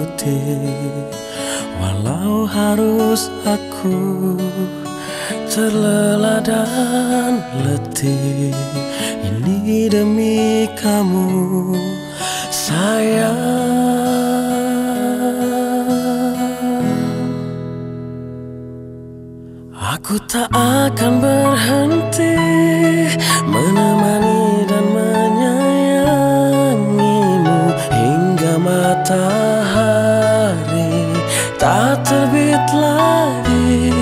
turuti Walau harus aku terlelah dan letih Ini demi kamu sayang. Aku tak akan berhenti Menemani dan menyayangimu Hingga matahari terbit lagi.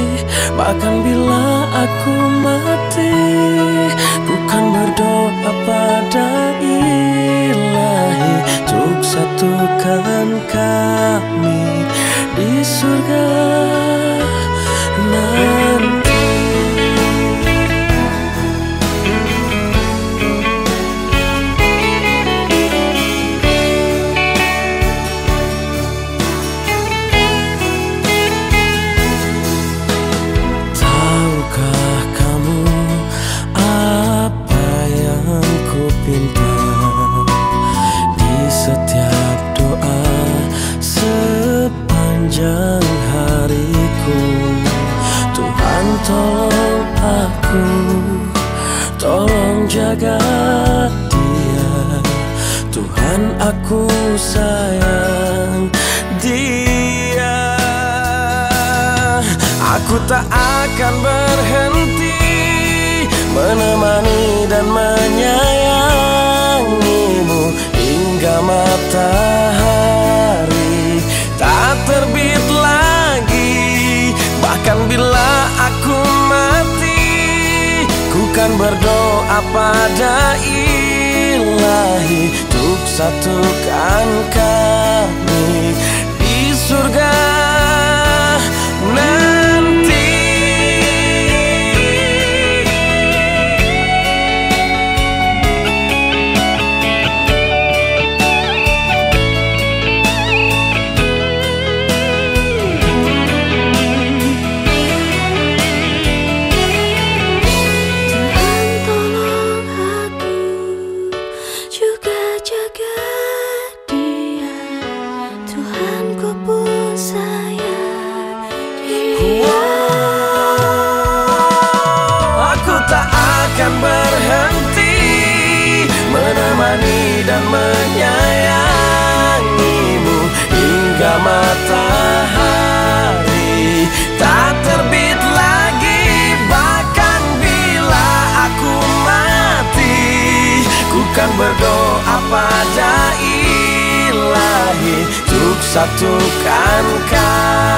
Bahkan bila aku mati Ku kan berdoa pada tolong aku. Tolong jaga dia. Tuhan aku sayang dia. Aku tak akan berhenti Menemani dan menyayangimu Ku kan berdoa pada ilahi. Untuk satukan Ku kan berdoa pada ilahi Untuk satukan kami